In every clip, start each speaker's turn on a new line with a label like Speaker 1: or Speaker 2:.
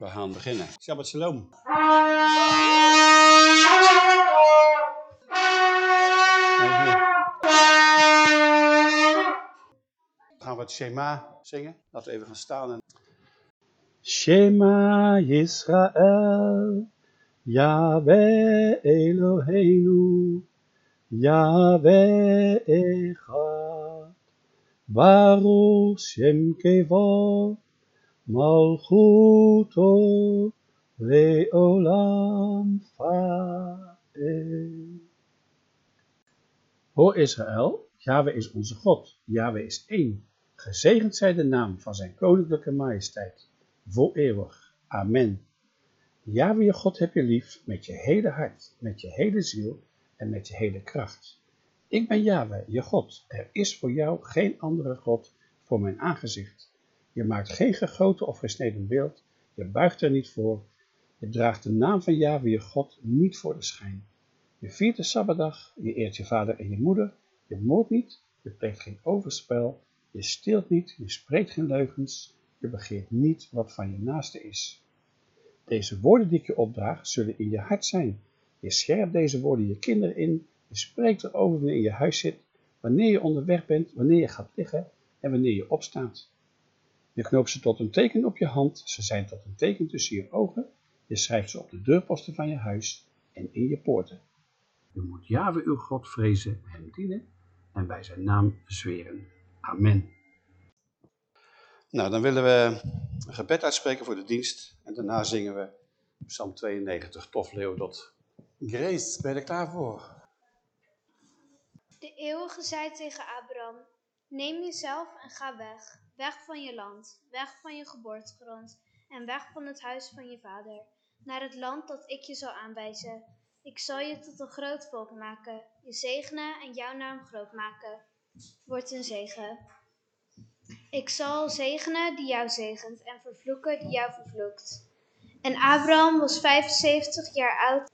Speaker 1: We gaan beginnen. Shabbat shalom. Gaan we het Shema zingen? Laten we even gaan staan. En... Shema Yisrael, Yahweh Eloheinu, Yahweh Echad, Baruch Shem Kevod, Malchuto Leolam Fael. Hoor Israël, Yahweh is onze God, Yahweh is één. Gezegend zij de naam van zijn koninklijke majesteit, voor eeuwig. Amen. Yahweh je God heb je lief met je hele hart, met je hele ziel en met je hele kracht. Ik ben Yahweh, je God. Er is voor jou geen andere God voor mijn aangezicht. Je maakt geen gegoten of gesneden beeld, je buigt er niet voor. Je draagt de naam van Yahweh je God niet voor de schijn. Je viert de Sabbatdag, je eert je vader en je moeder, je moordt niet, je pleegt geen overspel, je steelt niet, je spreekt geen leugens, je begeert niet wat van je naaste is. Deze woorden die ik je opdraag, zullen in je hart zijn. Je scherpt deze woorden je kinderen in, je spreekt erover wanneer je in je huis zit, wanneer je onderweg bent, wanneer je gaat liggen en wanneer je opstaat. Je knoopt ze tot een teken op je hand, ze zijn tot een teken tussen je ogen, je schrijft ze op de deurposten van je huis en in je poorten. Je moet Jahwe uw God vrezen, hem dienen en bij zijn naam zweren. Amen. Nou, dan willen we een gebed uitspreken voor de dienst en daarna zingen we Psalm 92, Tof Leodot. Grace, ben je er klaar voor?
Speaker 2: De eeuwige zei tegen Abraham, neem jezelf en ga weg, weg van je land, weg van je geboortegrond en weg van het huis van je vader, naar het land dat ik je zal aanwijzen. Ik zal je tot een groot volk maken, je zegenen en jouw naam groot maken. Word een zegen. Ik zal zegenen die jou zegent en vervloeken die jou vervloekt. En Abraham was 75 jaar oud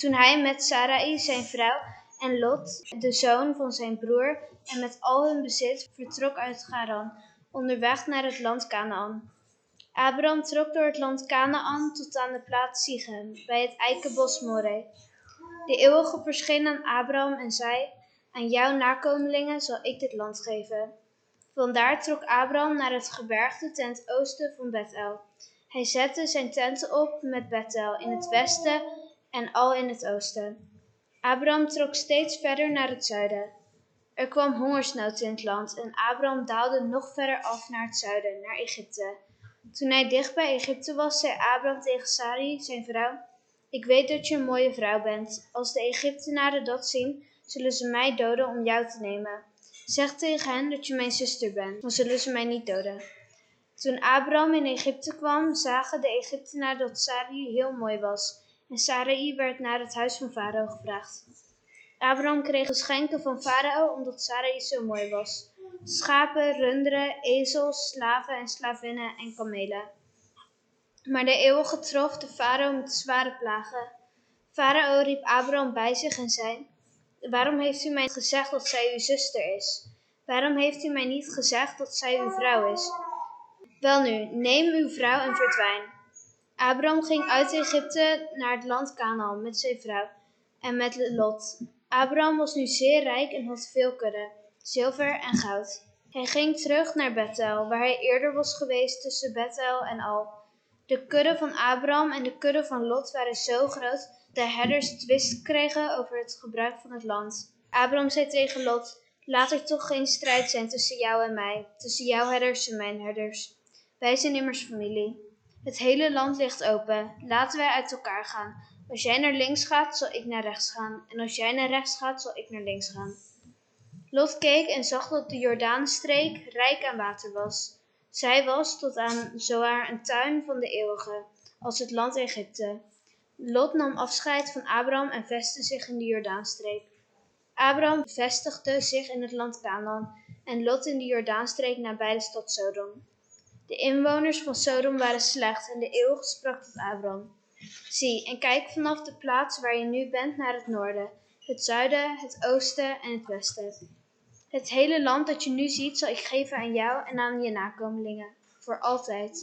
Speaker 2: toen hij met Sarai, zijn vrouw, en Lot, de zoon van zijn broer, en met al hun bezit vertrok uit Garan, onderweg naar het land Canaan. Abraham trok door het land Canaan tot aan de plaats Sichem, bij het eikenbos Moreh. De eeuwige verscheen aan Abraham en zei, aan jouw nakomelingen zal ik dit land geven. Vandaar trok Abraham naar het gebergte ten oosten van Bethel. Hij zette zijn tenten op met Bethel in het westen en al in het oosten. Abraham trok steeds verder naar het zuiden. Er kwam hongersnood in het land en Abraham daalde nog verder af naar het zuiden, naar Egypte. Toen hij dicht bij Egypte was, zei Abraham tegen Sarai, zijn vrouw, ik weet dat je een mooie vrouw bent. Als de Egyptenaren dat zien, zullen ze mij doden om jou te nemen. Zeg tegen hen dat je mijn zuster bent, dan zullen ze mij niet doden. Toen Abraham in Egypte kwam, zagen de Egyptenaren dat Sarai heel mooi was. En Sarai werd naar het huis van Farao gevraagd. Abraham kreeg geschenken van Farao omdat Sarai zo mooi was. Schapen, runderen, ezels, slaven en slavinnen en kamelen. Maar de eeuwige trof de farao met zware plagen. Farao riep Abraham bij zich en zei, Waarom heeft u mij gezegd dat zij uw zuster is? Waarom heeft u mij niet gezegd dat zij uw vrouw is? Welnu, neem uw vrouw en verdwijn. Abraham ging uit Egypte naar het land Canaan met zijn vrouw en met Lot. Abraham was nu zeer rijk en had veel kudde, zilver en goud. Hij ging terug naar Bethel, waar hij eerder was geweest tussen Bethel en Al. De kudde van Abraham en de kudde van Lot waren zo groot dat de herders twist kregen over het gebruik van het land. Abraham zei tegen Lot, laat er toch geen strijd zijn tussen jou en mij, tussen jouw herders en mijn herders. Wij zijn immers familie. Het hele land ligt open, laten wij uit elkaar gaan. Als jij naar links gaat, zal ik naar rechts gaan, en als jij naar rechts gaat, zal ik naar links gaan. Lot keek en zag dat de Jordaanstreek rijk aan water was. Zij was tot aan zowaar een tuin van de eeuwige, als het land Egypte. Lot nam afscheid van Abraham en vestigde zich in de Jordaanstreek. Abraham vestigde zich in het land Canaan en Lot in de Jordaanstreek nabij de stad Sodom. De inwoners van Sodom waren slecht en de eeuwige sprak tot Abraham. Zie, en kijk vanaf de plaats waar je nu bent naar het noorden, het zuiden, het oosten en het westen. Het hele land dat je nu ziet zal ik geven aan jou en aan je nakomelingen. voor altijd.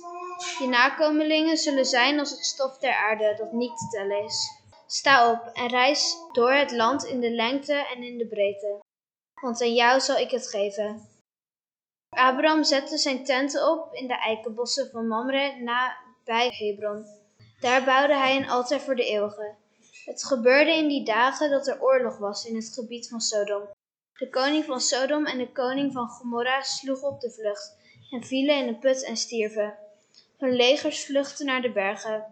Speaker 2: Je nakomelingen zullen zijn als het stof der aarde, dat niet te tellen is. Sta op en reis door het land in de lengte en in de breedte, want aan jou zal ik het geven. Abraham zette zijn tenten op in de eikenbossen van Mamre nabij Hebron. Daar bouwde hij een altaar voor de eeuwige. Het gebeurde in die dagen dat er oorlog was in het gebied van Sodom. De koning van Sodom en de koning van Gomorra sloegen op de vlucht en vielen in een put en stierven. Hun legers vluchtten naar de bergen.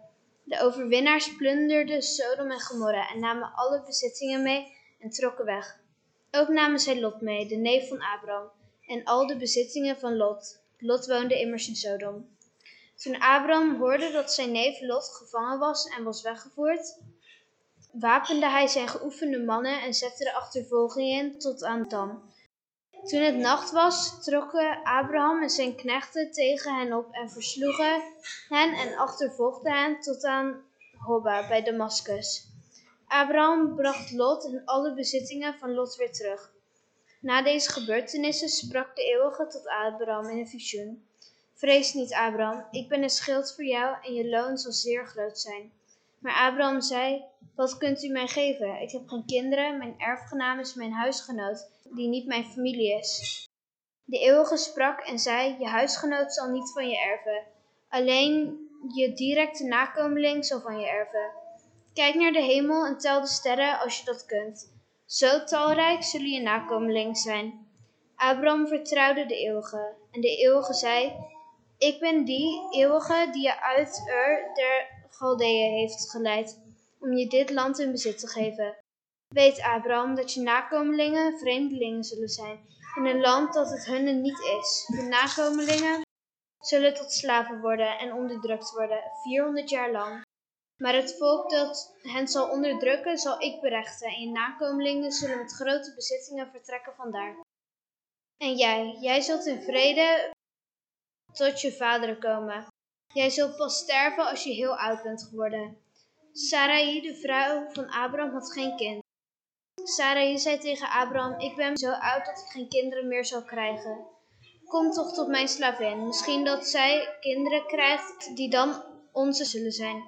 Speaker 2: De overwinnaars plunderden Sodom en Gomorra en namen alle bezittingen mee en trokken weg. Ook namen zij Lot mee, de neef van Abraham, en al de bezittingen van Lot. Lot woonde immers in Sodom. Toen Abraham hoorde dat zijn neef Lot gevangen was en was weggevoerd, wapende hij zijn geoefende mannen en zette de achtervolging in tot aan Dan. Toen het nacht was, trokken Abraham en zijn knechten tegen hen op en versloegen hen en achtervolgden hen tot aan Hobba bij Damascus. Abraham bracht Lot en alle bezittingen van Lot weer terug. Na deze gebeurtenissen sprak de eeuwige tot Abraham in een visioen. Vrees niet, Abraham, ik ben een schild voor jou en je loon zal zeer groot zijn. Maar Abraham zei, wat kunt u mij geven? Ik heb geen kinderen, mijn erfgenaam is mijn huisgenoot, die niet mijn familie is. De eeuwige sprak en zei, je huisgenoot zal niet van je erven, alleen je directe nakomeling zal van je erven. Kijk naar de hemel en tel de sterren als je dat kunt. Zo talrijk zullen je nakomelingen zijn. Abraham vertrouwde de eeuwige en de eeuwige zei, ik ben die eeuwige die je uit Ur der Galdeeën heeft geleid, om je dit land in bezit te geven. Weet, Abraham, dat je nakomelingen vreemdelingen zullen zijn, in een land dat het hunne niet is. De nakomelingen zullen tot slaven worden en onderdrukt worden, vierhonderd jaar lang. Maar het volk dat hen zal onderdrukken, zal ik berechten, en je nakomelingen zullen met grote bezittingen vertrekken vandaar. En jij, jij zult in vrede tot je vaderen komen. Jij zult pas sterven als je heel oud bent geworden. Sarai, de vrouw van Abraham, had geen kind. Sarai zei tegen Abraham, ik ben zo oud dat ik geen kinderen meer zal krijgen. Kom toch tot mijn slavin, misschien dat zij kinderen krijgt die dan onze zullen zijn.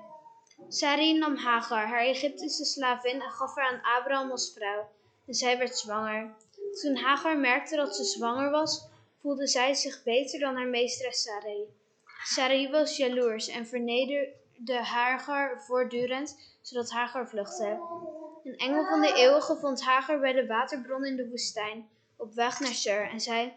Speaker 2: Sarai nam Hagar, haar Egyptische slavin, en gaf haar aan Abraham als vrouw. En zij werd zwanger. Toen Hagar merkte dat ze zwanger was, voelde zij zich beter dan haar meesteres Sarai. Sarai was jaloers en vernederde Hagar voortdurend, zodat Hagar vluchtte. Een engel van de eeuwige vond Hagar bij de waterbron in de woestijn, op weg naar Sur, en zei,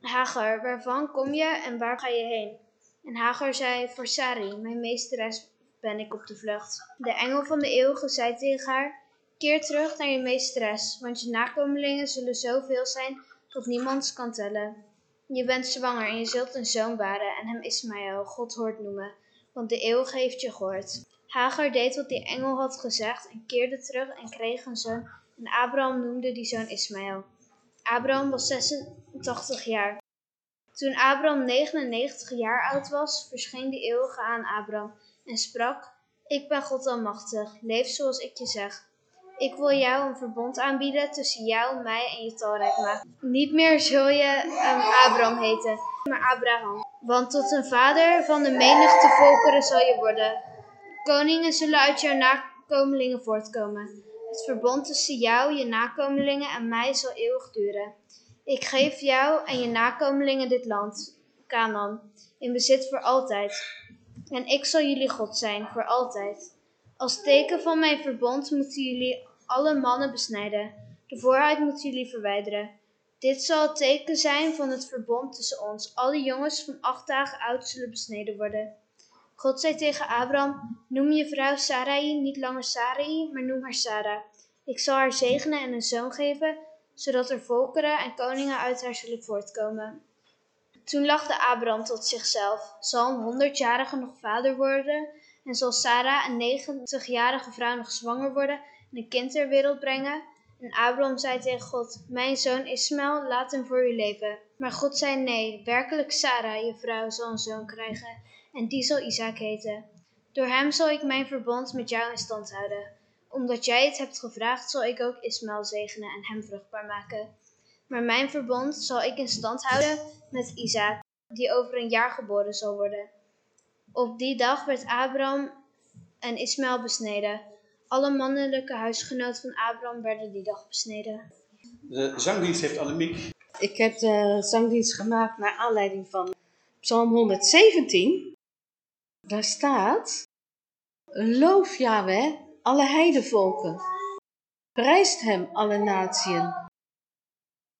Speaker 2: Hagar, waarvan kom je en waar ga je heen? En Hagar zei, voor Sarai, mijn meesteres, ben ik op de vlucht. De engel van de eeuwige zei tegen haar, keer terug naar je meesteres, want je nakomelingen zullen zoveel zijn dat niemand kan tellen. Je bent zwanger en je zult een zoon baren en hem Ismaël, God hoort noemen, want de eeuwige heeft je gehoord. Hagar deed wat die engel had gezegd en keerde terug en kreeg een zoon en Abraham noemde die zoon Ismaël. Abraham was 86 jaar. Toen Abraham 99 jaar oud was, verscheen de eeuwige aan Abraham en sprak, Ik ben God Almachtig, leef zoals ik je zeg. Ik wil jou een verbond aanbieden tussen jou, mij en je talrijk. Niet meer zul je um, Abraham heten, maar Abraham. Want tot een vader van de menigte volkeren zal je worden. Koningen zullen uit jouw nakomelingen voortkomen. Het verbond tussen jou, je nakomelingen en mij zal eeuwig duren. Ik geef jou en je nakomelingen dit land, Canaan, in bezit voor altijd. En ik zal jullie God zijn, voor altijd. Als teken van mijn verbond moeten jullie alle mannen besnijden. De voorhuid moeten jullie verwijderen. Dit zal het teken zijn van het verbond tussen ons. Alle jongens van acht dagen oud zullen besneden worden. God zei tegen Abraham, noem je vrouw Sarai niet langer Sarai, maar noem haar Sarah. Ik zal haar zegenen en een zoon geven, zodat er volkeren en koningen uit haar zullen voortkomen. Toen lachte Abraham tot zichzelf, zal een honderdjarige nog vader worden en zal Sarah, een negentigjarige vrouw, nog zwanger worden en een kind ter wereld brengen? En Abraham zei tegen God, mijn zoon Ismaël, laat hem voor u leven. Maar God zei nee, werkelijk Sarah, je vrouw, zal een zoon krijgen en die zal Isaac heten. Door hem zal ik mijn verbond met jou in stand houden. Omdat jij het hebt gevraagd, zal ik ook Ismaël zegenen en hem vruchtbaar maken. Maar mijn verbond zal ik in stand houden met Isaac. die over een jaar geboren zal worden. Op die dag werd Abraham en Ismaël besneden. Alle mannelijke huisgenoten van Abraham werden die dag besneden.
Speaker 1: De zangdienst heeft Annemiek.
Speaker 3: Ik heb de zangdienst gemaakt naar aanleiding van Psalm 117. Daar staat: Loof Yahweh, alle heidevolken. Prijst hem, alle natieën.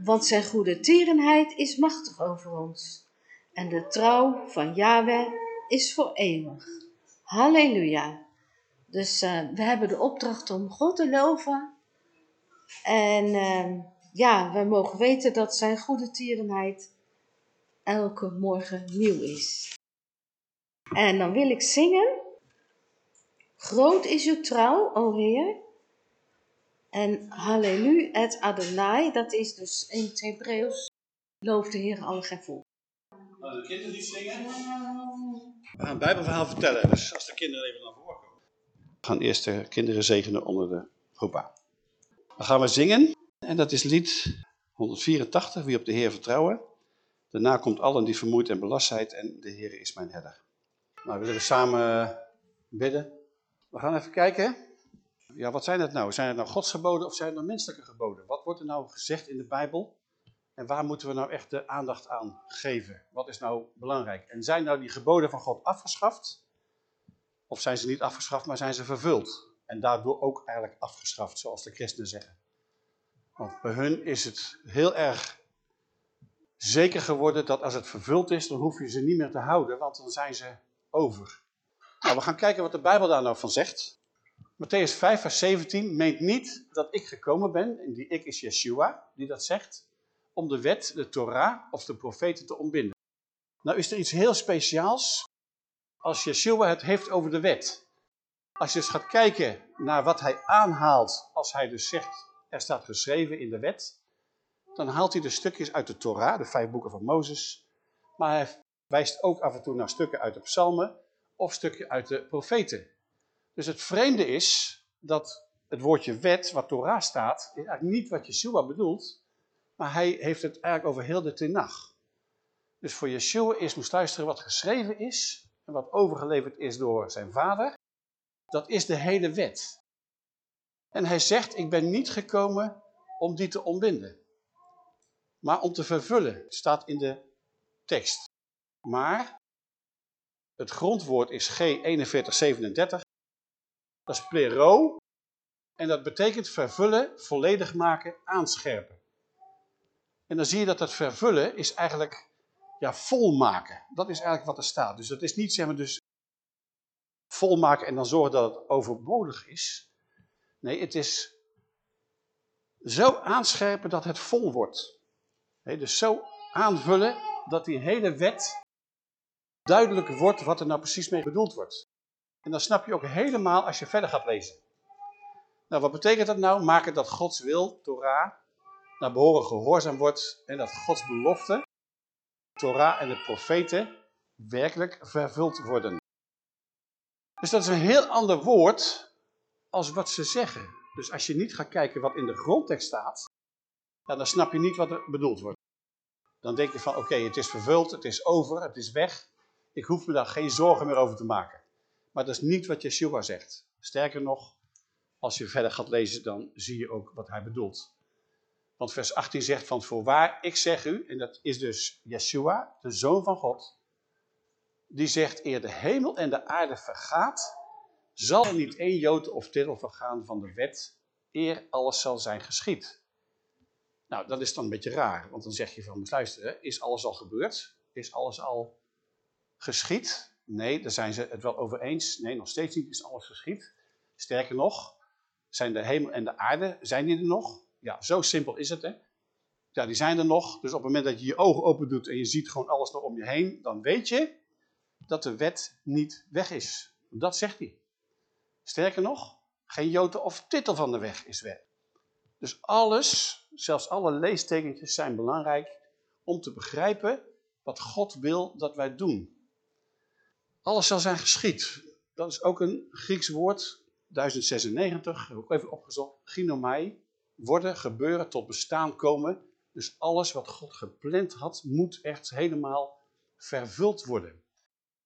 Speaker 3: Want zijn goede tierenheid is machtig over ons. En de trouw van Yahweh is voor eeuwig. Halleluja. Dus uh, we hebben de opdracht om God te loven. En uh, ja, we mogen weten dat zijn goede tierenheid elke morgen nieuw is. En dan wil ik zingen. Groot is uw trouw, o Heer. En Hallelu et Adonai, dat is dus in het Hebreeuws, loof de Heer alle geen volk.
Speaker 1: Nou, de kinderen die zingen. We gaan een bijbelverhaal vertellen, dus als de kinderen even naar voren komen. We gaan eerst de kinderen zegenen onder de groepa. Dan gaan we zingen, en dat is lied 184, Wie op de Heer vertrouwen. Daarna komt allen die vermoeid en belast zijn en de Heer is mijn herder. Nou, we zullen samen bidden. We gaan even kijken. Ja, wat zijn het nou? Zijn het nou Gods geboden of zijn het nou menselijke geboden? Wat wordt er nou gezegd in de Bijbel? En waar moeten we nou echt de aandacht aan geven? Wat is nou belangrijk? En zijn nou die geboden van God afgeschaft? Of zijn ze niet afgeschaft, maar zijn ze vervuld? En daardoor ook eigenlijk afgeschaft, zoals de christenen zeggen. Want bij hun is het heel erg zeker geworden dat als het vervuld is, dan hoef je ze niet meer te houden, want dan zijn ze over. Nou, we gaan kijken wat de Bijbel daar nou van zegt. Matthäus 5 vers 17 meent niet dat ik gekomen ben, en die ik is Yeshua, die dat zegt, om de wet, de Torah of de profeten te ontbinden. Nou is er iets heel speciaals als Yeshua het heeft over de wet. Als je dus gaat kijken naar wat hij aanhaalt als hij dus zegt, er staat geschreven in de wet, dan haalt hij de stukjes uit de Torah, de vijf boeken van Mozes, maar hij wijst ook af en toe naar stukken uit de psalmen of stukken uit de profeten. Dus het vreemde is dat het woordje wet, wat Torah staat, is eigenlijk niet wat Yeshua bedoelt, maar hij heeft het eigenlijk over heel de tenag. Dus voor Yeshua is, moest luisteren, wat geschreven is wat overgeleverd is door zijn vader, dat is de hele wet. En hij zegt, ik ben niet gekomen om die te ontbinden, maar om te vervullen, staat in de tekst. Maar het grondwoord is G4137, dat is plero, en dat betekent vervullen, volledig maken, aanscherpen. En dan zie je dat het vervullen is eigenlijk ja, volmaken. Dat is eigenlijk wat er staat. Dus dat is niet zeg maar dus volmaken en dan zorgen dat het overbodig is. Nee, het is zo aanscherpen dat het vol wordt. dus zo aanvullen dat die hele wet duidelijk wordt wat er nou precies mee bedoeld wordt. En dan snap je ook helemaal als je verder gaat lezen. Nou, wat betekent dat nou? Maken dat Gods wil, Torah, naar behoren gehoorzaam wordt en dat Gods belofte, Torah en de profeten, werkelijk vervuld worden. Dus dat is een heel ander woord als wat ze zeggen. Dus als je niet gaat kijken wat in de grondtekst staat, dan snap je niet wat er bedoeld wordt. Dan denk je van oké, het is vervuld, het is over, het is weg. Ik hoef me daar geen zorgen meer over te maken. Maar dat is niet wat Yeshua zegt. Sterker nog, als je verder gaat lezen, dan zie je ook wat hij bedoelt. Want vers 18 zegt van voorwaar, ik zeg u, en dat is dus Yeshua, de Zoon van God, die zegt, eer de hemel en de aarde vergaat, zal er niet één jood of titel vergaan van de wet, eer alles zal zijn geschied. Nou, dat is dan een beetje raar, want dan zeg je van, luisteren, is alles al gebeurd? Is alles al geschied? Nee, daar zijn ze het wel over eens. Nee, nog steeds niet is alles geschied. Sterker nog, zijn de hemel en de aarde, zijn die er nog? Ja, zo simpel is het, hè. Ja, die zijn er nog. Dus op het moment dat je je ogen open doet en je ziet gewoon alles nog om je heen, dan weet je dat de wet niet weg is. Dat zegt hij. Sterker nog, geen joten of titel van de weg is weg. Dus alles, zelfs alle leestekentjes zijn belangrijk om te begrijpen wat God wil dat wij doen. Alles zal zijn geschied. Dat is ook een Grieks woord, 1096, heb ik even opgezocht. Ginomai, worden, gebeuren, tot bestaan komen. Dus alles wat God gepland had, moet echt helemaal vervuld worden.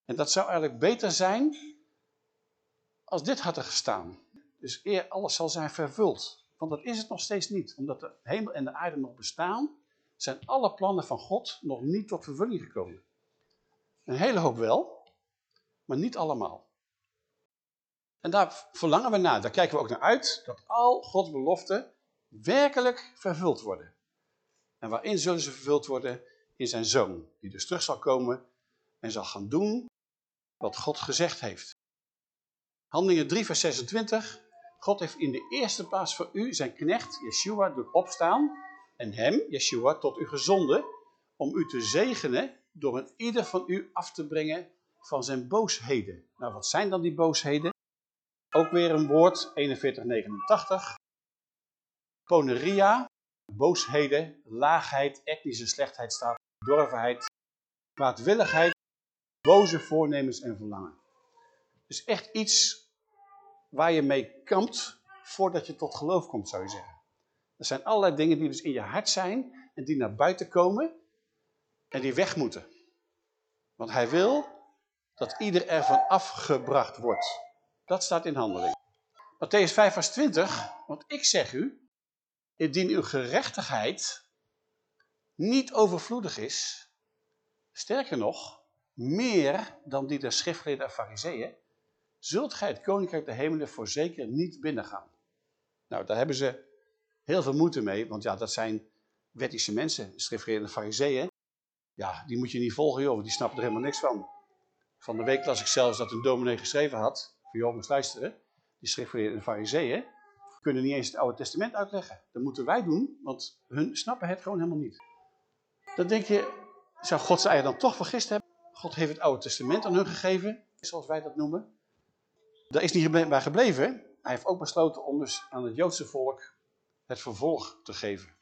Speaker 1: En dat zou eigenlijk beter zijn als dit had er gestaan. Dus eer alles zal zijn vervuld. Want dat is het nog steeds niet. Omdat de hemel en de aarde nog bestaan, zijn alle plannen van God nog niet tot vervulling gekomen. Een hele hoop wel, maar niet allemaal. En daar verlangen we naar, daar kijken we ook naar uit, dat al Gods beloften werkelijk vervuld worden. En waarin zullen ze vervuld worden? In zijn zoon, die dus terug zal komen en zal gaan doen wat God gezegd heeft. Handelingen 3 vers 26. God heeft in de eerste plaats voor u zijn knecht, Yeshua, doen opstaan en hem, Yeshua, tot u gezonden om u te zegenen door een ieder van u af te brengen van zijn boosheden. Nou, wat zijn dan die boosheden? Ook weer een woord, 4189. Poneria, boosheden, laagheid, etnische slechtheid staat, dorvenheid, kwaadwilligheid, boze voornemens en verlangen. Dus echt iets waar je mee kampt voordat je tot geloof komt, zou je zeggen. Er zijn allerlei dingen die dus in je hart zijn en die naar buiten komen en die weg moeten. Want hij wil dat ieder ervan afgebracht wordt. Dat staat in handeling. Matthäus 5 vers 20, want ik zeg u, indien uw gerechtigheid niet overvloedig is, sterker nog, meer dan die der schriftgeleerden en fariseeën, zult gij het koninkrijk der hemelen voorzeker niet binnengaan. Nou, daar hebben ze heel veel moeite mee, want ja, dat zijn wettische mensen, schriftgeleerden en fariseeën. Ja, die moet je niet volgen, joh, die snappen er helemaal niks van. Van de week las ik zelfs dat een dominee geschreven had, voor jongens luisteren, die schriftgeleerden en fariseeën, kunnen niet eens het Oude Testament uitleggen. Dat moeten wij doen, want hun snappen het gewoon helemaal niet. Dan denk je, zou God ze eigenlijk dan toch vergist hebben? God heeft het Oude Testament aan hun gegeven, zoals wij dat noemen. Daar is niet bij gebleven. Hij heeft ook besloten om dus aan het Joodse volk het vervolg te geven.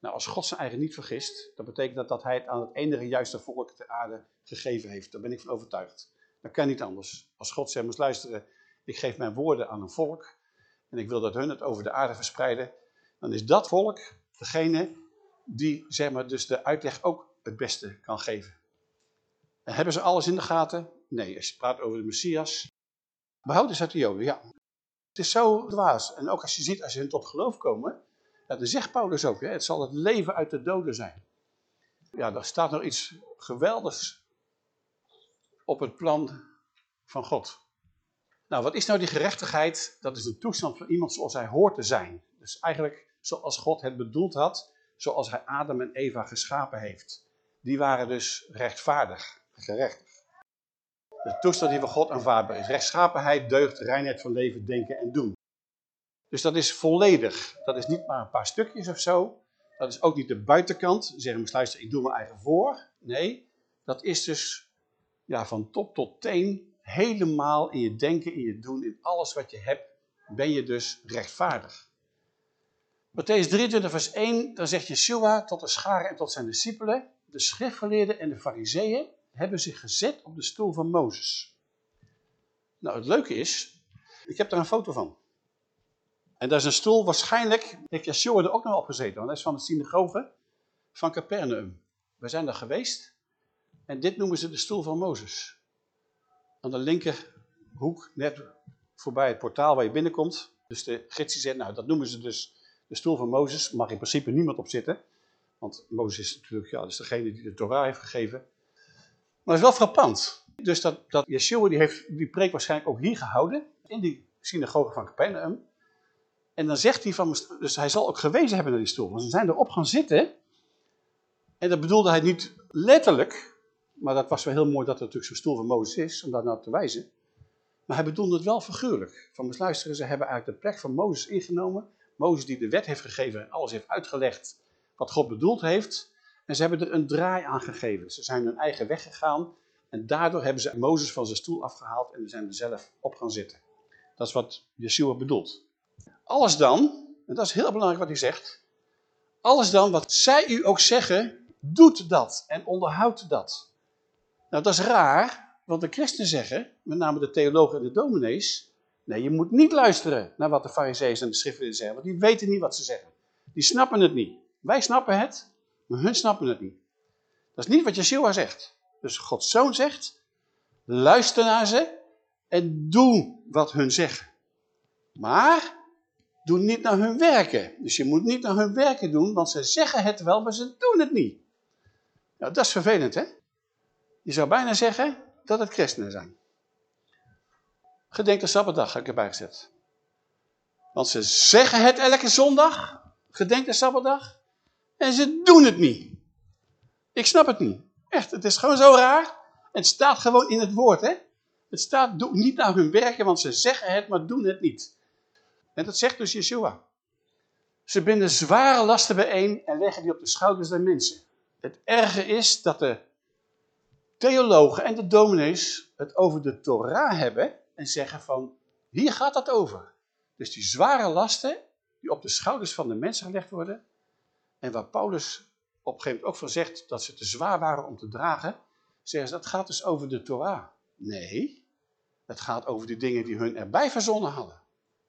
Speaker 1: Nou, als God zijn eigen niet vergist, dan betekent dat dat hij het aan het enige juiste volk ter aarde gegeven heeft. Daar ben ik van overtuigd. Dat kan niet anders. Als God zegt, moet luisteren, ik geef mijn woorden aan een volk en ik wil dat hun het over de aarde verspreiden, dan is dat volk degene die zeg maar, dus de uitleg ook het beste kan geven. En hebben ze alles in de gaten? Nee, als je praat over de Messias, behouden ze uit de Joden, ja. Het is zo dwaas. En ook als je ziet, als ze tot geloof komen, dan zegt Paulus ook, hè, het zal het leven uit de doden zijn. Ja, daar staat nog iets geweldigs op het plan van God. Nou, wat is nou die gerechtigheid? Dat is de toestand van iemand zoals hij hoort te zijn. Dus eigenlijk zoals God het bedoeld had, zoals hij Adam en Eva geschapen heeft. Die waren dus rechtvaardig, gerechtig. De toestand die van God aanvaardbaar is. Rechtschapenheid, deugd, reinheid van leven, denken en doen. Dus dat is volledig. Dat is niet maar een paar stukjes of zo. Dat is ook niet de buitenkant. Zeggen we, luister, ik doe mijn eigen voor. Nee, dat is dus ja, van top tot teen helemaal in je denken, in je doen, in alles wat je hebt, ben je dus rechtvaardig. Matthäus 23 vers 1, dan zegt Yeshua tot de scharen en tot zijn discipelen, de schriftgeleerden en de fariseeën hebben zich gezet op de stoel van Mozes. Nou, het leuke is, ik heb daar een foto van. En dat is een stoel, waarschijnlijk heeft Yeshua er ook nog op gezeten, want dat is van de synagoge van Capernaum. We zijn daar geweest en dit noemen ze de stoel van Mozes. Aan de linkerhoek, net voorbij het portaal waar je binnenkomt. Dus de gids zegt, nou dat noemen ze dus de stoel van Mozes. Mag in principe niemand op zitten. Want Mozes is natuurlijk ja, dus degene die de Torah heeft gegeven. Maar het is wel frappant. Dus dat, dat Yeshua die heeft die preek waarschijnlijk ook hier gehouden. In die synagoge van Capernaum. En dan zegt hij van, dus hij zal ook gewezen hebben naar die stoel. Want ze zijn erop gaan zitten. En dat bedoelde hij niet letterlijk. Maar dat was wel heel mooi dat er natuurlijk zo'n stoel van Mozes is, om daar nou te wijzen. Maar hij bedoelde het wel figuurlijk. Van luisteren, ze hebben eigenlijk de plek van Mozes ingenomen. Mozes die de wet heeft gegeven en alles heeft uitgelegd wat God bedoeld heeft. En ze hebben er een draai aan gegeven. Ze zijn hun eigen weg gegaan. En daardoor hebben ze Mozes van zijn stoel afgehaald en zijn er zelf op gaan zitten. Dat is wat Yeshua bedoelt. Alles dan, en dat is heel belangrijk wat hij zegt. Alles dan wat zij u ook zeggen, doet dat en onderhoudt dat. Nou, dat is raar, want de christenen zeggen, met name de theologen en de dominees, nee, je moet niet luisteren naar wat de fariseeën en de schriftgeleerden zeggen, want die weten niet wat ze zeggen. Die snappen het niet. Wij snappen het, maar hun snappen het niet. Dat is niet wat Yeshua zegt. Dus Gods zoon zegt, luister naar ze en doe wat hun zeggen. Maar doe niet naar hun werken. Dus je moet niet naar hun werken doen, want ze zeggen het wel, maar ze doen het niet. Nou, dat is vervelend, hè? Je zou bijna zeggen dat het christenen zijn. Gedenk de Sabbatdag, heb ik erbij gezet. Want ze zeggen het elke zondag, gedenk de Sabbatdag, en ze doen het niet. Ik snap het niet. Echt, het is gewoon zo raar. Het staat gewoon in het woord, hè. Het staat, niet naar hun werken, want ze zeggen het, maar doen het niet. En dat zegt dus Yeshua. Ze binden zware lasten bijeen en leggen die op de schouders der mensen. Het erge is dat de theologen en de dominees het over de Torah hebben en zeggen van, hier gaat dat over. Dus die zware lasten die op de schouders van de mensen gelegd worden en waar Paulus op een gegeven moment ook van zegt dat ze te zwaar waren om te dragen, zeggen ze dat gaat dus over de Torah. Nee, het gaat over de dingen die hun erbij verzonnen hadden.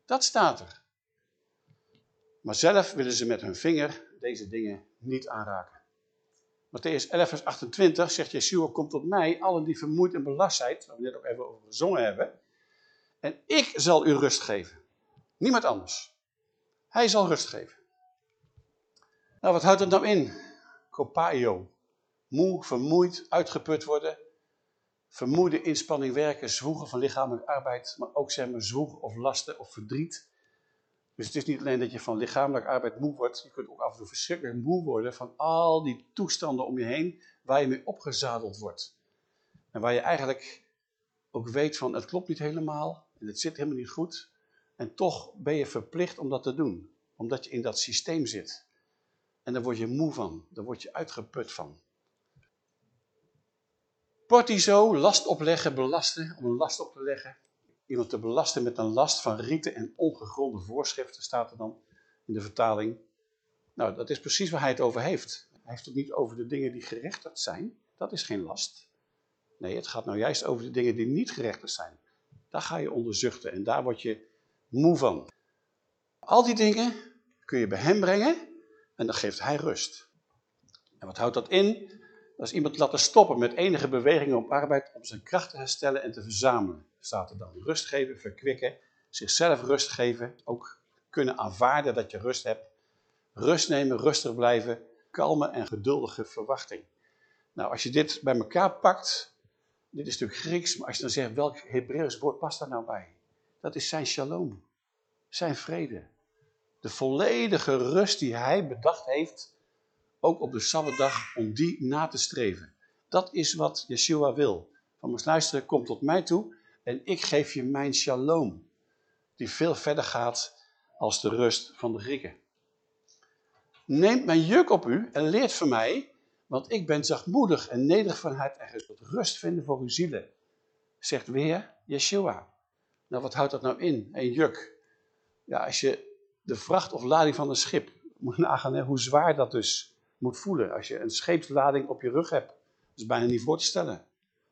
Speaker 1: Dat staat er. Maar zelf willen ze met hun vinger deze dingen niet aanraken. Matthäus 11 vers 28 zegt Yeshua, komt tot mij, allen die vermoeid en belast zijn, waar we net ook even over gezongen hebben. En ik zal u rust geven. Niemand anders. Hij zal rust geven. Nou, wat houdt het nou in? Kopaio. Moe, vermoeid, uitgeput worden. Vermoeide inspanning werken, zwoegen van lichamelijke arbeid, maar ook zeg maar zwoegen of lasten of verdriet. Dus het is niet alleen dat je van lichamelijke arbeid moe wordt, je kunt ook af en toe verschrikkelijk moe worden van al die toestanden om je heen waar je mee opgezadeld wordt. En waar je eigenlijk ook weet van het klopt niet helemaal en het zit helemaal niet goed. En toch ben je verplicht om dat te doen, omdat je in dat systeem zit. En daar word je moe van, daar word je uitgeput van. Portizo, last opleggen, belasten, om een last op te leggen. Iemand te belasten met een last van rieten en ongegronde voorschriften, staat er dan in de vertaling. Nou, dat is precies waar hij het over heeft. Hij heeft het niet over de dingen die gerechtigd zijn. Dat is geen last. Nee, het gaat nou juist over de dingen die niet gerechtigd zijn. Daar ga je onderzuchten en daar word je moe van. Al die dingen kun je bij hem brengen en dan geeft hij rust. En wat houdt dat in? Dat is iemand laten stoppen met enige bewegingen op arbeid om zijn kracht te herstellen en te verzamelen. Staat er dan rust geven, verkwikken, zichzelf rust geven, ook kunnen aanvaarden dat je rust hebt. Rust nemen, rustig blijven, kalme en geduldige verwachting. Nou, als je dit bij elkaar pakt, dit is natuurlijk Grieks, maar als je dan zegt welk Hebreeuws woord past daar nou bij? Dat is zijn shalom, zijn vrede. De volledige rust die hij bedacht heeft ook op de Sabbatdag, om die na te streven. Dat is wat Yeshua wil. Van mijn luisteren, kom tot mij toe en ik geef je mijn shalom. Die veel verder gaat als de rust van de Grieken. Neemt mijn juk op u en leert van mij, want ik ben zachtmoedig en nederig van hart en zult rust vinden voor uw zielen. Zegt weer Yeshua. Nou, wat houdt dat nou in? Een juk. Ja, als je de vracht of lading van een schip, moet nagaan hoe zwaar dat dus moet voelen. Als je een scheepslading op je rug hebt, dat is bijna niet voor te stellen.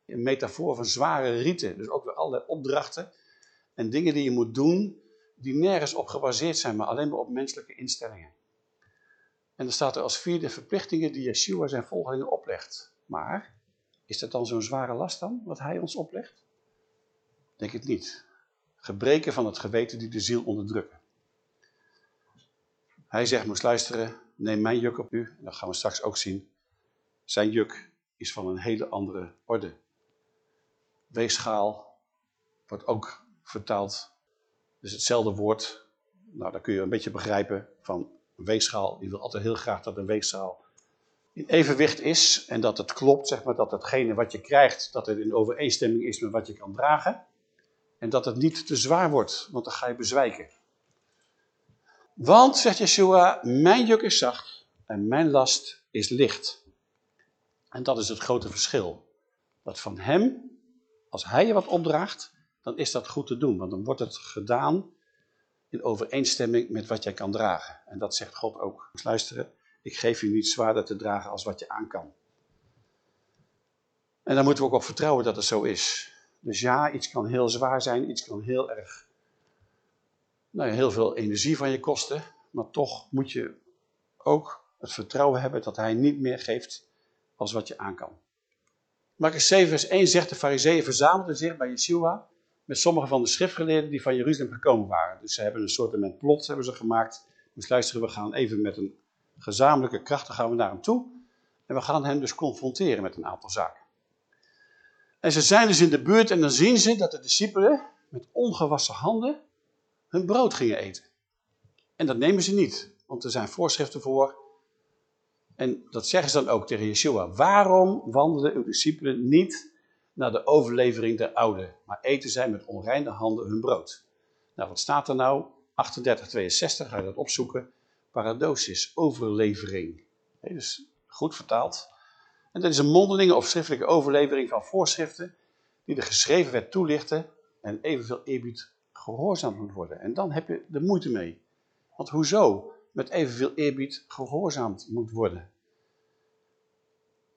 Speaker 1: Een metafoor van zware rieten, dus ook weer allerlei opdrachten en dingen die je moet doen, die nergens op gebaseerd zijn, maar alleen maar op menselijke instellingen. En dan staat er als vierde verplichtingen die Yeshua zijn volgelingen oplegt. Maar, is dat dan zo'n zware last dan, wat hij ons oplegt? Denk het niet. Gebreken van het geweten die de ziel onderdrukken. Hij zegt, moest luisteren, neem mijn juk op u. En dat gaan we straks ook zien. Zijn juk is van een hele andere orde. Weegschaal wordt ook vertaald. Dus hetzelfde woord. Nou, daar kun je een beetje begrijpen van weegschaal. Je wil altijd heel graag dat een weegschaal in evenwicht is. En dat het klopt, zeg maar, dat hetgene wat je krijgt, dat het in overeenstemming is met wat je kan dragen. En dat het niet te zwaar wordt, want dan ga je bezwijken. Want, zegt Yeshua, mijn juk is zacht en mijn last is licht. En dat is het grote verschil. Dat van hem, als hij je wat opdraagt, dan is dat goed te doen. Want dan wordt het gedaan in overeenstemming met wat jij kan dragen. En dat zegt God ook. Dus luisteren, ik geef je niet zwaarder te dragen als wat je aan kan. En daar moeten we ook op vertrouwen dat het zo is. Dus ja, iets kan heel zwaar zijn, iets kan heel erg nou heel veel energie van je kosten. Maar toch moet je ook het vertrouwen hebben dat hij niet meer geeft als wat je aan kan. Marcus 7 vers 1 zegt de fariseeën verzamelden zich bij Yeshua met sommige van de schriftgeleerden die van Jeruzalem gekomen waren. Dus ze hebben een soort plot hebben ze gemaakt. Dus luisteren, we gaan even met een gezamenlijke kracht gaan we naar hem toe. En we gaan hem dus confronteren met een aantal zaken. En ze zijn dus in de buurt en dan zien ze dat de discipelen met ongewassen handen hun brood gingen eten. En dat nemen ze niet, want er zijn voorschriften voor. En dat zeggen ze dan ook tegen Yeshua. Waarom wandelen uw discipelen niet naar de overlevering der oude, maar eten zij met onreine handen hun brood? Nou, wat staat er nou? 3862, ga je dat opzoeken. Paradosis, overlevering. dus goed vertaald. En dat is een mondelinge of schriftelijke overlevering van voorschriften die de geschreven wet toelichten en evenveel eerbied gehoorzaamd moet worden. En dan heb je de moeite mee. Want hoezo met evenveel eerbied gehoorzaamd moet worden?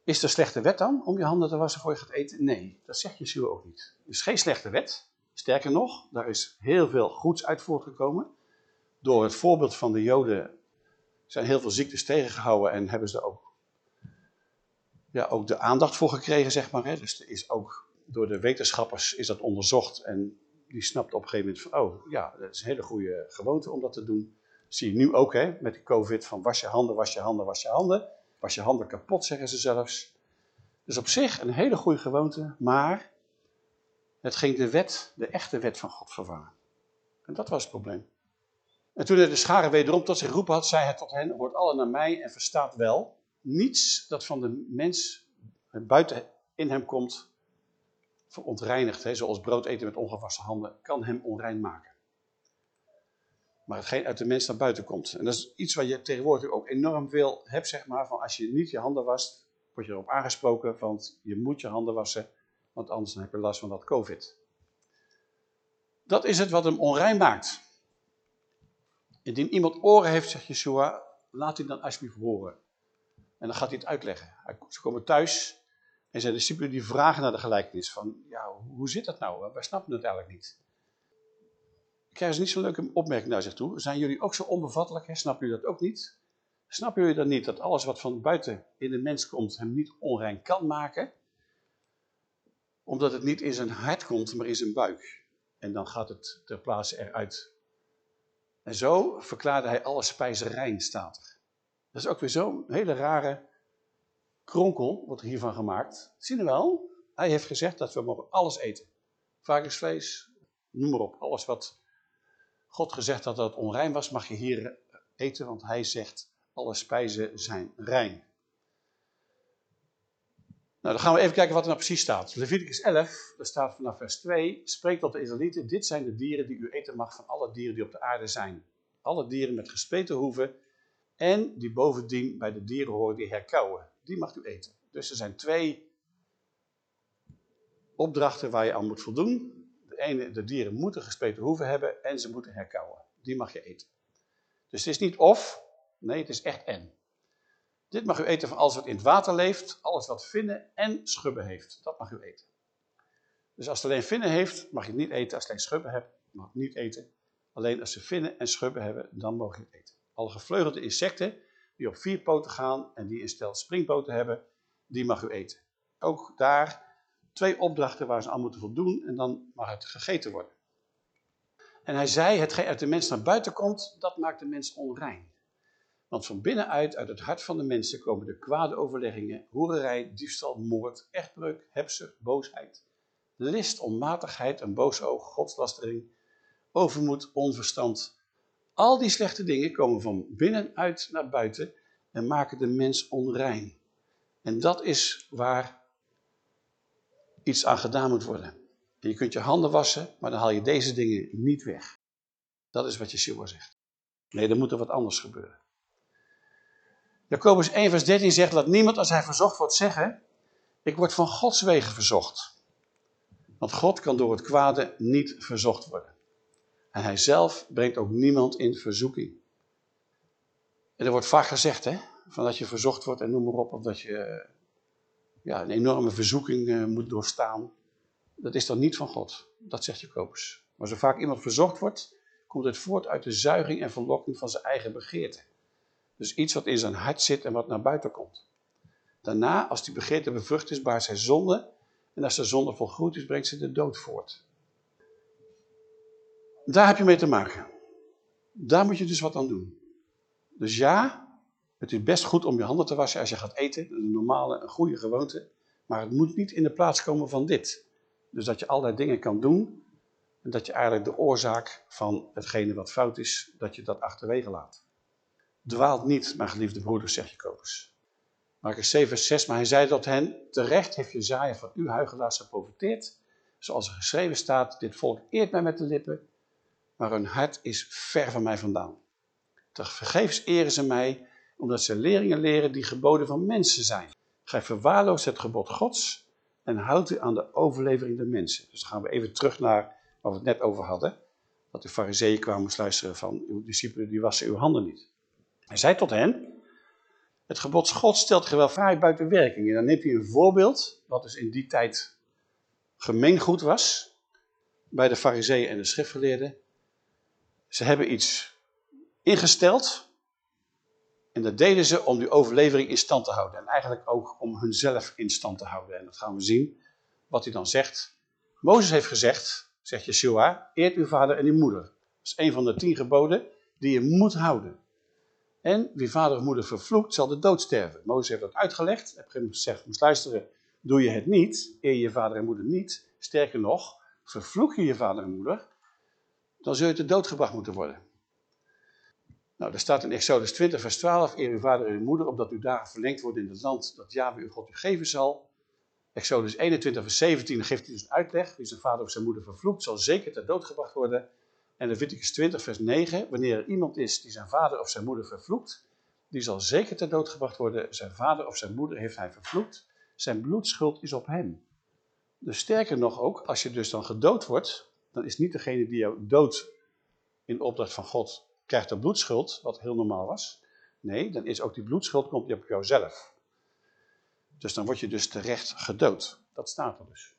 Speaker 1: Is er slechte wet dan om je handen te wassen voor je gaat eten? Nee, dat zegt Yeshua ook niet. Er is geen slechte wet. Sterker nog, daar is heel veel goeds uit voortgekomen. Door het voorbeeld van de Joden zijn heel veel ziektes tegengehouden en hebben ze ook, ja, ook de aandacht voor gekregen, zeg maar. Dus er is ook door de wetenschappers is dat onderzocht en die snapt op een gegeven moment van, oh ja, dat is een hele goede gewoonte om dat te doen. Zie je nu ook hè, met de covid van was je handen, was je handen, was je handen. Was je handen kapot, zeggen ze zelfs. Dus op zich een hele goede gewoonte, maar het ging de wet, de echte wet van God vervangen. En dat was het probleem. En toen hij de scharen wederom tot zich roepen had, zei hij tot hen, hoort alle naar mij en verstaat wel, niets dat van de mens buiten in hem komt, verontreinigt, hè, zoals brood eten met ongewassen handen, kan hem onrein maken. Maar hetgeen uit de mens naar buiten komt. En dat is iets waar je tegenwoordig ook enorm veel hebt, zeg maar, van als je niet je handen wast, word je erop aangesproken, want je moet je handen wassen, want anders heb je last van dat covid. Dat is het wat hem onrein maakt. Indien iemand oren heeft, zegt Yeshua, laat hij dan alsjeblieft horen. En dan gaat hij het uitleggen. Ze komen thuis en zijn discipelen die vragen naar de gelijkenis van, ja, hoe zit dat nou? Wij snappen het eigenlijk niet. Krijgen ze niet zo'n leuke opmerking naar zich toe. Zijn jullie ook zo onbevattelijk? Hè? Snappen jullie dat ook niet? Snappen jullie dan niet dat alles wat van buiten in de mens komt hem niet onrein kan maken? Omdat het niet in zijn hart komt, maar in zijn buik. En dan gaat het ter plaatse eruit. En zo verklaarde hij alle spijzen rein, staat. Dat is ook weer zo'n hele rare kronkel, wordt er hiervan gemaakt. Zie je wel? Hij heeft gezegd dat we mogen alles eten. Varkensvlees, noem maar op. Alles wat God gezegd dat het onrein was, mag je hier eten, want hij zegt, alle spijzen zijn rein. Nou, dan gaan we even kijken wat er nou precies staat. Leviticus 11, daar staat vanaf vers 2, spreekt tot de Israëlieten, dit zijn de dieren die u eten mag van alle dieren die op de aarde zijn. Alle dieren met gespleten hoeven en die bovendien bij de dieren horen die herkauwen. Die mag u eten. Dus er zijn twee opdrachten waar je aan moet voldoen. Ene, de dieren moeten gespleten hoeven hebben en ze moeten herkauwen. Die mag je eten. Dus het is niet of, nee het is echt en. Dit mag u eten van alles wat in het water leeft, alles wat vinnen en schubben heeft. Dat mag u eten. Dus als het alleen vinnen heeft, mag je het niet eten. Als het alleen schubben hebt, mag het niet eten. Alleen als ze vinnen en schubben hebben, dan mag je het eten. Alle gevleugelde insecten die op vier poten gaan en die een stel springpoten hebben, die mag u eten. Ook daar twee opdrachten waar ze aan moeten voldoen en dan mag het gegeten worden. En hij zei, hetgeen uit de mens naar buiten komt, dat maakt de mens onrein. Want van binnenuit, uit het hart van de mensen, komen de kwade overleggingen, hoererij, diefstal, moord, echtbreuk, hebzucht, boosheid, list, onmatigheid, een boos oog, godslastering, overmoed, onverstand. Al die slechte dingen komen van binnenuit naar buiten en maken de mens onrein. En dat is waar iets aan gedaan moet worden. En je kunt je handen wassen, maar dan haal je deze dingen niet weg. Dat is wat Yeshua zegt. Nee, er moet er wat anders gebeuren. Jacobus 1 vers 13 zegt, laat niemand als hij verzocht wordt zeggen, ik word van Gods wegen verzocht. Want God kan door het kwade niet verzocht worden. En hij zelf brengt ook niemand in verzoeking. En er wordt vaak gezegd, hè, van dat je verzocht wordt en noem maar op, of dat je ja, een enorme verzoeking uh, moet doorstaan. Dat is dan niet van God, dat zegt Jacobus. Maar zo vaak iemand verzocht wordt, komt het voort uit de zuiging en verlokking van zijn eigen begeerte. Dus iets wat in zijn hart zit en wat naar buiten komt. Daarna, als die begeerte bevrucht is, baart zij zonde. En als de zonde volgroeid is, brengt ze de dood voort. Daar heb je mee te maken. Daar moet je dus wat aan doen. Dus ja, het is best goed om je handen te wassen als je gaat eten. Een normale, een goede gewoonte. Maar het moet niet in de plaats komen van dit. Dus dat je allerlei dingen kan doen. En dat je eigenlijk de oorzaak van hetgene wat fout is, dat je dat achterwege laat. Dwaalt niet, mijn geliefde broeders, zegt Jacobus. Marcus 7 vers 6, maar hij zei tot hen, terecht heeft Jezaja van u huigelaars geprofiteerd. Zoals er geschreven staat, dit volk eert mij met de lippen, maar hun hart is ver van mij vandaan. Te vergeefs eren ze mij, omdat ze leringen leren die geboden van mensen zijn. Gij verwaarloost het gebod gods en houdt u aan de overlevering der mensen. Dus dan gaan we even terug naar waar we het net over hadden. Dat de fariseeën kwamen luisteren van, uw discipelen die wassen uw handen niet. Hij zei tot hen, het gebod gods stelt geweld vrij buiten werking. En dan neemt hij een voorbeeld, wat dus in die tijd gemeengoed was, bij de fariseeën en de schriftgeleerden. Ze hebben iets ingesteld. En dat deden ze om die overlevering in stand te houden. En eigenlijk ook om hunzelf in stand te houden. En dat gaan we zien, wat hij dan zegt. Mozes heeft gezegd, zegt Yeshua, eert uw vader en uw moeder. Dat is een van de tien geboden die je moet houden. En wie vader of moeder vervloekt, zal de dood sterven. Mozes heeft dat uitgelegd. Heb je gezegd, moest luisteren, doe je het niet, eer je vader en moeder niet. Sterker nog, vervloek je je vader en moeder, dan zul je te dood gebracht moeten worden. Nou, er staat in Exodus 20, vers 12, eer uw vader en uw moeder, opdat uw dagen verlengd worden in het land dat Yahweh uw God u geven zal. Exodus 21, vers 17 geeft hij dus een uitleg. Wie zijn vader of zijn moeder vervloekt, zal zeker ter dood gebracht worden. En Leviticus 20, vers 9, wanneer er iemand is die zijn vader of zijn moeder vervloekt, die zal zeker ter dood gebracht worden. Zijn vader of zijn moeder heeft hij vervloekt. Zijn bloedschuld is op hem. Dus sterker nog ook, als je dus dan gedood wordt, dan is niet degene die jou dood in opdracht van God krijgt de bloedschuld, wat heel normaal was. Nee, dan is ook die bloedschuld komt op jouzelf. Dus dan word je dus terecht gedood. Dat staat er dus.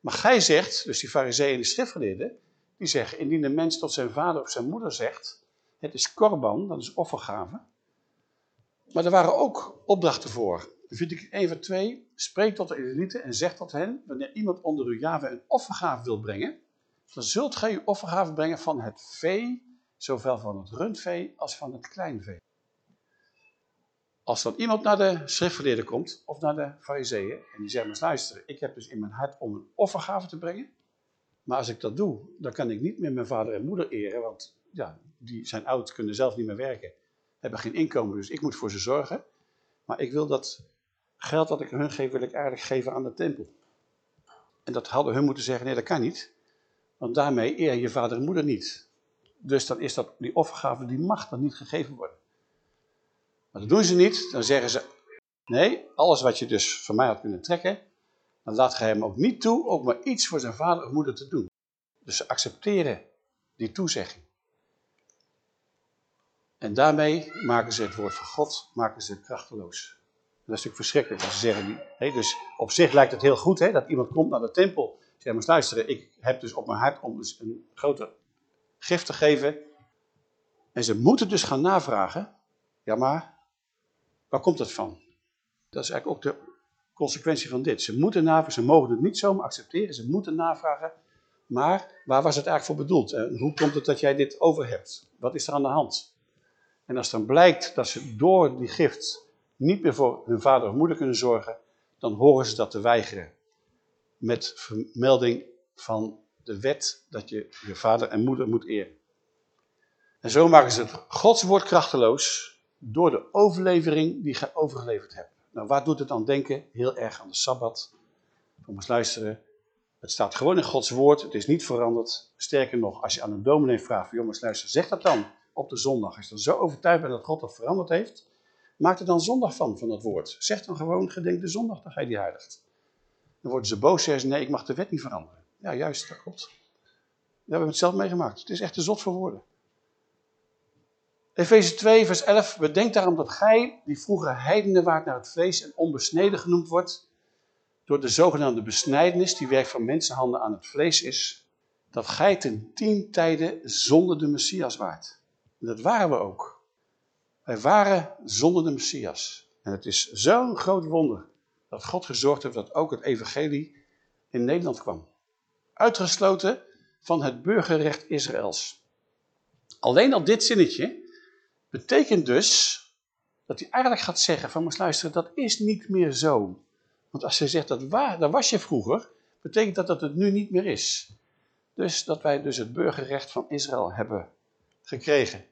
Speaker 1: Maar gij zegt, dus die fariseeën en de schriftgeleerden, die zeggen, indien een mens tot zijn vader of zijn moeder zegt, het is korban, dat is offergave. Maar er waren ook opdrachten voor. Ik 1 van 2, spreek tot de Israëlieten en zeg tot hen, wanneer iemand onder uw jave een offergave wil brengen, dan zult gij uw offergave brengen van het vee, zowel van het rundvee als van het kleinvee. Als dan iemand naar de schriftgeleerden komt, of naar de fariseeën, en die zegt, maar luisteren, ik heb dus in mijn hart om een offergave te brengen, maar als ik dat doe, dan kan ik niet meer mijn vader en moeder eren, want ja, die zijn oud, kunnen zelf niet meer werken, hebben geen inkomen, dus ik moet voor ze zorgen. Maar ik wil dat geld dat ik hun geef, wil ik eigenlijk geven aan de tempel. En dat hadden hun moeten zeggen, nee dat kan niet, want daarmee eer je vader en moeder niet. Dus dan is dat, die offergave, die mag dan niet gegeven worden. Maar dat doen ze niet, dan zeggen ze, nee, alles wat je dus van mij had kunnen trekken, dan laat hij hem ook niet toe ook maar iets voor zijn vader of moeder te doen. Dus ze accepteren die toezegging. En daarmee maken ze het woord van God maken ze krachteloos. Dat is natuurlijk verschrikkelijk als ze zeggen, hey, dus op zich lijkt het heel goed hè, dat iemand komt naar de tempel. Zeg maar luisteren, ik heb dus op mijn hart om dus een grote gift te geven. En ze moeten dus gaan navragen, ja maar, waar komt dat van? Dat is eigenlijk ook de consequentie van dit. Ze moeten navragen, ze mogen het niet zomaar accepteren, ze moeten navragen. Maar waar was het eigenlijk voor bedoeld? En hoe komt het dat jij dit over hebt? Wat is er aan de hand? En als dan blijkt dat ze door die gift niet meer voor hun vader of moeder kunnen zorgen, dan horen ze dat te weigeren. Met vermelding van de wet dat je je vader en moeder moet eren. En zo maken ze het Gods woord krachteloos door de overlevering die je overgeleverd hebt. Nou, waar doet het dan denken? Heel erg aan de Sabbat. Kom eens luisteren. Het staat gewoon in Gods woord. Het is niet veranderd. Sterker nog, als je aan een dominee vraagt, jongens luister, zeg dat dan op de zondag. Als je dan zo overtuigd bent dat God dat veranderd heeft, maak er dan zondag van, van dat woord. Zeg dan gewoon, gedenk de zondag dat hij die heiligt. Dan worden ze boos, zeggen ze, nee, ik mag de wet niet veranderen. Ja, juist, dat klopt. We hebben het zelf meegemaakt. Het is echt te zot voor woorden. Efeze 2, vers 11. Bedenk daarom dat gij, die vroeger heidenen waart naar het vlees en onbesneden genoemd wordt, door de zogenaamde besnijdenis, die werk van mensenhanden aan het vlees is, dat gij ten tien tijden zonder de Messias waart. En dat waren we ook. Wij waren zonder de Messias. En het is zo'n groot wonder dat God gezorgd heeft dat ook het evangelie in Nederland kwam. Uitgesloten van het burgerrecht Israëls. Alleen al dit zinnetje betekent dus dat hij eigenlijk gaat zeggen van, maar luisteren, dat is niet meer zo. Want als hij zegt dat waar, dat was je vroeger, betekent dat dat het nu niet meer is. Dus dat wij dus het burgerrecht van Israël hebben gekregen.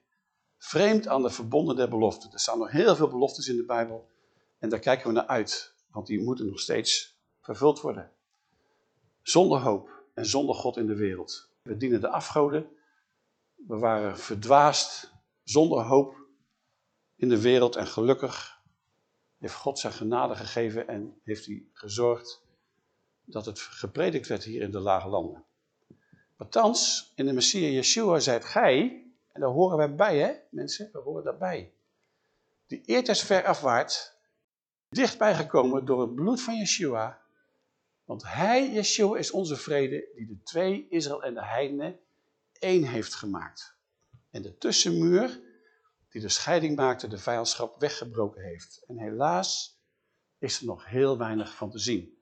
Speaker 1: Vreemd aan de verbonden der belofte. Er staan nog heel veel beloftes in de Bijbel. En daar kijken we naar uit. Want die moeten nog steeds vervuld worden. Zonder hoop en zonder God in de wereld. We dienen de afgoden. We waren verdwaasd, zonder hoop in de wereld. En gelukkig heeft God zijn genade gegeven en heeft hij gezorgd dat het gepredikt werd hier in de lage landen. Maar thans, in de Messias Yeshua zijt gij, en daar horen wij bij hè mensen, we horen daarbij. Die eertijds ver afwaart, dichtbij gekomen door het bloed van Yeshua. Want hij, Yeshua, is onze vrede die de twee, Israël en de heidenen, één heeft gemaakt. En de tussenmuur, die de scheiding maakte, de vijandschap weggebroken heeft. En helaas is er nog heel weinig van te zien.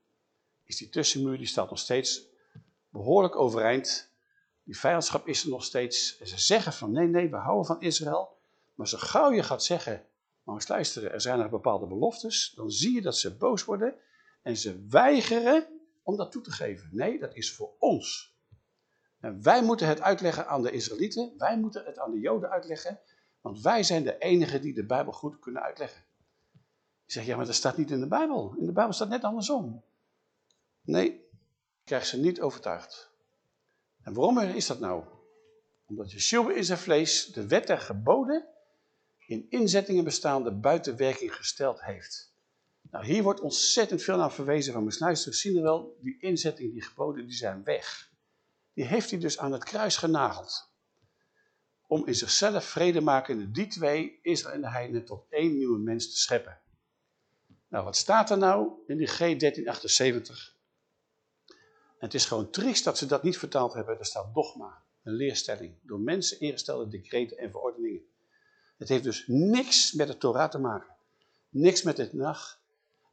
Speaker 1: Is die tussenmuur, die staat nog steeds behoorlijk overeind. Die vijandschap is er nog steeds. En ze zeggen van nee, nee, we houden van Israël. Maar zo gauw je gaat zeggen, maar eens luisteren, er zijn nog bepaalde beloftes. Dan zie je dat ze boos worden en ze weigeren om dat toe te geven. Nee, dat is voor ons. En wij moeten het uitleggen aan de Israëlieten. Wij moeten het aan de Joden uitleggen. Want wij zijn de enigen die de Bijbel goed kunnen uitleggen. Je zegt, ja, maar dat staat niet in de Bijbel. In de Bijbel staat net andersom. Nee, krijg ze niet overtuigd. En waarom is dat nou? Omdat Yeshua in zijn vlees de wet der geboden in inzettingen bestaande buitenwerking gesteld heeft. Nou, hier wordt ontzettend veel naar verwezen van misluisteren. Zien we wel, die inzettingen, die geboden, die zijn weg. Die heeft hij dus aan het kruis genageld. Om in zichzelf vrede maken, die twee, Israël en de heidenen, tot één nieuwe mens te scheppen. Nou, wat staat er nou in die G1378? het is gewoon triest dat ze dat niet vertaald hebben. Er staat dogma, een leerstelling, door mensen ingestelde decreten en verordeningen. Het heeft dus niks met de Torah te maken. Niks met het nacht.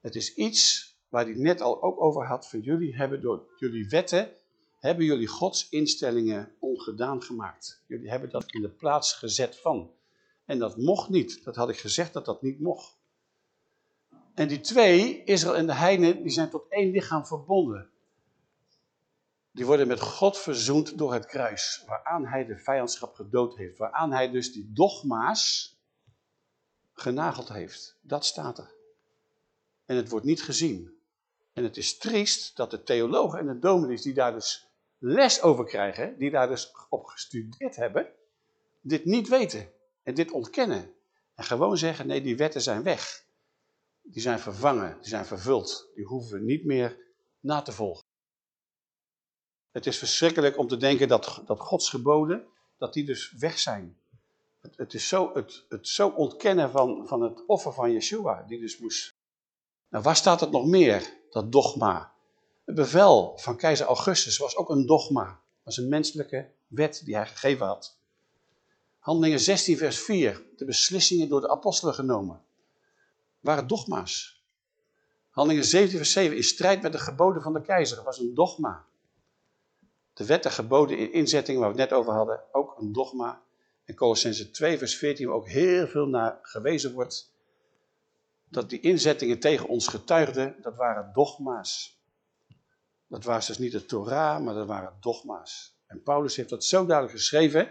Speaker 1: Het is iets waar hij net al ook over had. Van jullie hebben door jullie wetten, hebben jullie Gods instellingen ongedaan gemaakt. Jullie hebben dat in de plaats gezet van. En dat mocht niet. Dat had ik gezegd dat dat niet mocht. En die twee, Israël en de heidenen, die zijn tot één lichaam verbonden. Die worden met God verzoend door het kruis, waaraan hij de vijandschap gedood heeft. Waaraan hij dus die dogma's genageld heeft. Dat staat er. En het wordt niet gezien. En het is triest dat de theologen en de dominees die daar dus les over krijgen, die daar dus op gestudeerd hebben, dit niet weten en dit ontkennen. En gewoon zeggen, nee die wetten zijn weg. Die zijn vervangen, die zijn vervuld. Die hoeven we niet meer na te volgen. Het is verschrikkelijk om te denken dat, dat Gods geboden, dat die dus weg zijn. Het, het is zo, het, het zo ontkennen van, van het offer van Yeshua, die dus moest. Nou, waar staat het nog meer, dat dogma? Het bevel van keizer Augustus was ook een dogma. Was een menselijke wet die hij gegeven had. Handelingen 16 vers 4, de beslissingen door de apostelen genomen. Waren dogma's. Handelingen 17 vers 7, in strijd met de geboden van de keizer, was een dogma de wet en geboden in inzetting waar we het net over hadden, ook een dogma. En Colossense 2 vers 14 waar ook heel veel naar gewezen wordt. Dat die inzettingen tegen ons getuigden, dat waren dogma's. Dat was dus niet de Torah, maar dat waren dogma's. En Paulus heeft dat zo duidelijk geschreven.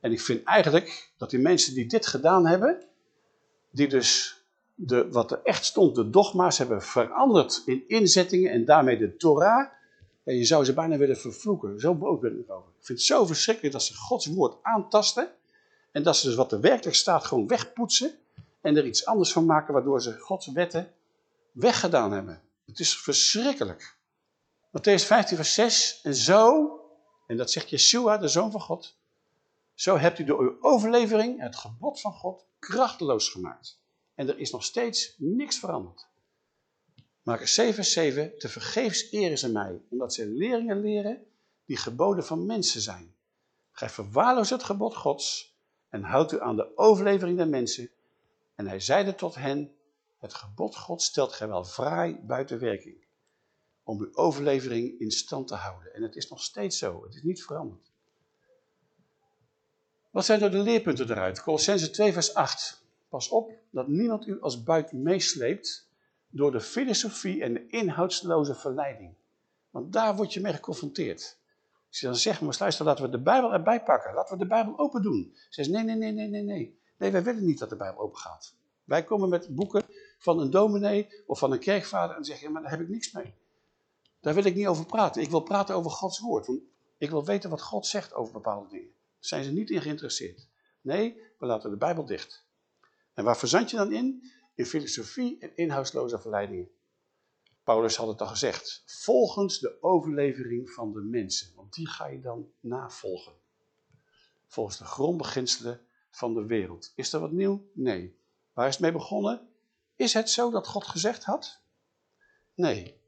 Speaker 1: En ik vind eigenlijk dat die mensen die dit gedaan hebben, die dus de, wat er echt stond, de dogma's hebben veranderd in inzettingen en daarmee de Torah, en je zou ze bijna willen vervloeken. Zo boos ben ik over. Ik vind het zo verschrikkelijk dat ze Gods woord aantasten. En dat ze dus wat er werkelijk staat gewoon wegpoetsen. En er iets anders van maken waardoor ze Gods wetten weggedaan hebben. Het is verschrikkelijk. Matthäus 15 vers 6. En zo, en dat zegt Yeshua, de Zoon van God. Zo hebt u door uw overlevering het gebod van God krachteloos gemaakt. En er is nog steeds niks veranderd. Marcus 7, 7, te vergeefs eren ze mij, omdat ze leerlingen leren die geboden van mensen zijn. Gij verwaarloost het gebod gods en houdt u aan de overlevering der mensen. En hij zeide tot hen, Het gebod God stelt gij wel vrij buiten werking. Om uw overlevering in stand te houden. En het is nog steeds zo. Het is niet veranderd. Wat zijn er de leerpunten eruit? Colossense 2 vers 8. Pas op dat niemand u als buit meesleept door de filosofie en de inhoudsloze verleiding. Want daar word je mee geconfronteerd. Je dan zegt, maar luister, laten we de Bijbel erbij pakken. Laten we de Bijbel open doen. Ze zegt, nee, nee, nee, nee, nee, nee. Nee, wij willen niet dat de Bijbel open gaat. Wij komen met boeken van een dominee of van een kerkvader en zeggen, maar daar heb ik niks mee. Daar wil ik niet over praten. Ik wil praten over Gods woord. Want ik wil weten wat God zegt over bepaalde dingen. Daar zijn ze niet in geïnteresseerd. Nee, we laten de Bijbel dicht. En waar verzand je dan in? In filosofie en inhoudsloze verleidingen. Paulus had het al gezegd. Volgens de overlevering van de mensen. Want die ga je dan navolgen. Volgens de grondbeginselen van de wereld. Is er wat nieuw? Nee. Waar is het mee begonnen? Is het zo dat God gezegd had? Nee.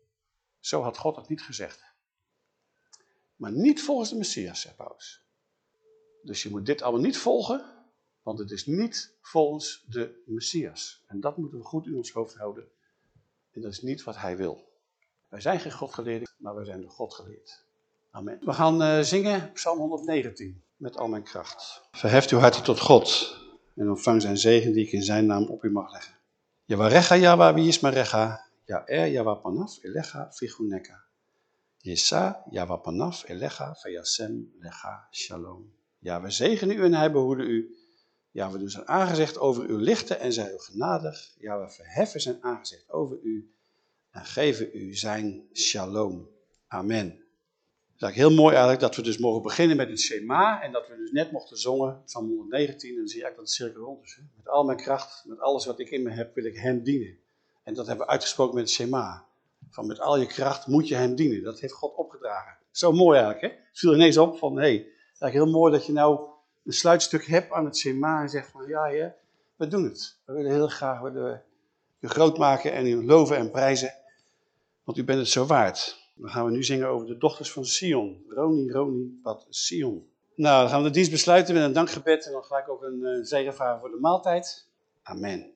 Speaker 1: Zo had God het niet gezegd. Maar niet volgens de Messias, zei Paulus. Dus je moet dit allemaal niet volgen, want het is niet volgens de Messias. En dat moeten we goed in ons hoofd houden. En dat is niet wat hij wil. Wij zijn geen godgeleerden, maar wij zijn door God geleerd. Amen. We gaan uh, zingen Psalm 119 met al mijn kracht. Verheft uw harten tot God en ontvang zijn zegen die ik in zijn naam op u mag leggen. Yawarecha Yawa wie is Marecha, er Yawa panaf elecha figuneka. Yawa panaf elecha vayasem lecha shalom. Ja, we zegenen u en hij behoede u. Ja, we doen zijn aangezicht over u lichten en zijn u genadig. Ja, we verheffen zijn aangezicht over u en geven u zijn shalom. Amen. Is eigenlijk heel mooi eigenlijk dat we dus mogen beginnen met het Shema en dat we dus net mochten zongen van 119 en dan zie je eigenlijk dat het cirkel rond is. Hè? Met al mijn kracht, met alles wat ik in me heb, wil ik hem dienen. En dat hebben we uitgesproken met het Shema. Van met al je kracht moet je hem dienen. Dat heeft God opgedragen. Zo mooi eigenlijk, hè? Het viel ineens op van, hé, hey, het is eigenlijk heel mooi dat je nou een sluitstuk hebt aan het Shema en zegt van, ja, ja, we doen het. We willen heel graag we u groot maken en u loven en prijzen, want u bent het zo waard. Dan gaan we nu zingen over de dochters van Sion. Roni, Roni, wat Sion. Nou, dan gaan we de dienst besluiten met een dankgebed en dan gelijk ook een uh, zegenvraag voor de maaltijd. Amen.